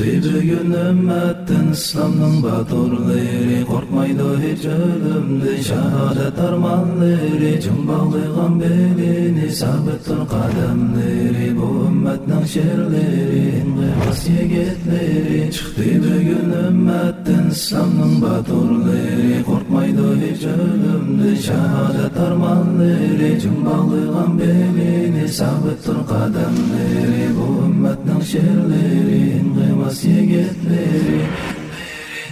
Çıktı bugün ümmetten İslam'ın baturları Korkmaydı hiç ölümde. Şehadet armanları Cımbağlıgan belini sabittir kademleri. Bu ümmetin şerleri İnqibas yigitleri Çıktı bugün ümmetten İslam'ın baturları Korkmaydı hiç ölümde. Şehadet armanları Cımbağlıgan belini sabittir kademleri. Bu ümmetin şerleri İnqibas yigitleri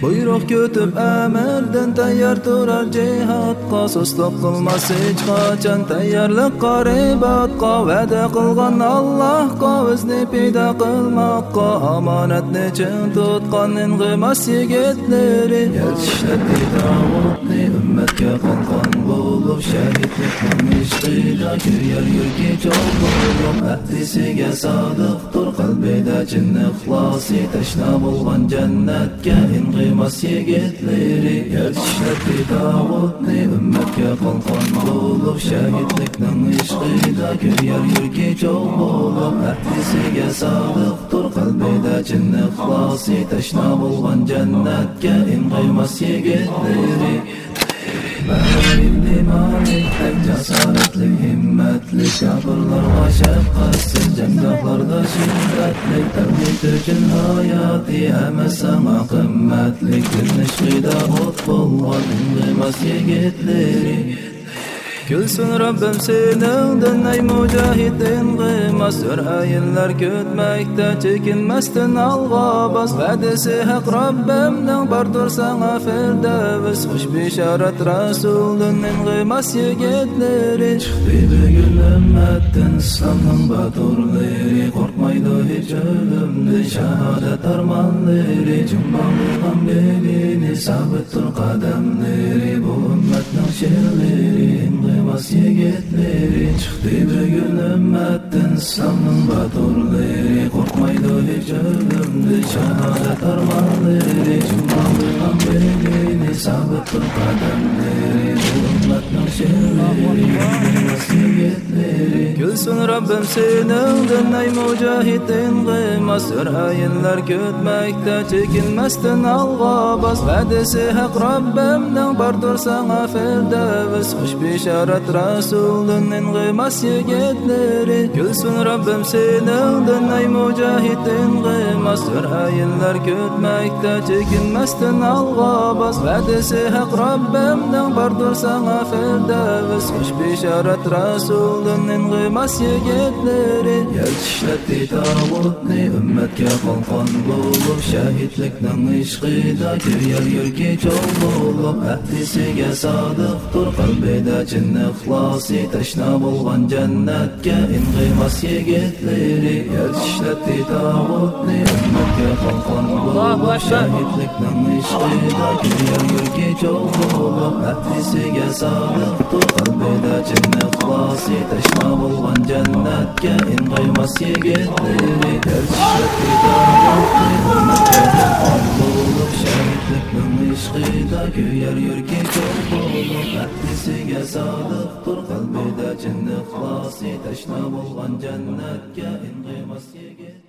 Buyruq kötüp əməldən təyyar turar cihatqa Susluq qılmaz heç qaçan təyyarlıqqa ribatqa Vədə qılğan Allahqa özünü peyda qılmaqqa Amanətni çin tutqan inqimas yigitləri Yetişlədi davudni ümmetke Şəhidliknin işqida küryer yürki çox bulub Əhdisiga sadıqdır qalbida cin ixlasi Təşna bulğan cənnətke inqimas Kıymas yigitleri Yetişledi Davudni Ümmetke kalkan bulup Şehitliknin işkida Küryer yürki çok bulup Ehdisiga sadıqdır Kalbide cin ixlasi Teşna bulgan cennetke In Müəllimli manik tək cəsarətli, himmətli Qəbirlər məşəqqətsiz, cəmdaqlarda şiddətli Təbni Türkün hayati həmə səma qimmətli Gülnüş qida qutbullar, dinqiməz yigitleri Gülsün Rabbim seningden ey mücahidin kıymas Sürhayinler kütmekte çekinmezden alga bas. Vadisi hak Rabbimden bardır sana firdevs. Hoş bişaret Resulünün kıymas yigitleri Çıktı bir gün ümmetten İslam'ın baturları Korkmaydı hiç ölümde şehadet armanları. Cumbalıgan belini sabittir kademleri. Bu ümmetin şerleri Kıymas yigitleri Çıktı bir gün ümmetten İslam'ın baturları Korkmaydı hiç ölümde şehadet armanları Cumbalıgan belini sabittir kademleri Gülsün Rabbim senin dinley mücahidin qiymas Sürayinler gütmekte çekinmestin alğa bas. Vadisi hak Rabbimden bardur sana firdevs Hoş bişaret Resulünün qiymas yigitleri Gülsün Rabbim senin dinley mücahidin qiymas Sürayinler gütmekte çekinmestin alğa bas. Vadisi hak Rabbimden bardur sana firdevs Hoş bişaret Resulünün kıymas yigitleri Yetişletti Davudni ümmetke kalkan bulup Şehitliknin işkida küryer yürki çok bulup Ehdisiga sadıqdır kalbide cin ixlasi Teşna bulgan cennetke in kıymas yigitleri Yetişletti Davudni ümmetke kalkan bulup Şehitliknin işkida küryer yürki çok bulup Ehdisiga Cenne xlasi tashna bo'lgan jannatga ing'aymas yigitligini Tartishib ketar bo'lib shahidlikning ishqida kuyar yurgi ko'r bo'lib Atlisiga sodiq tur qalbida jinni xlasi tashna bo'lgan jannatga ing'aymas yigit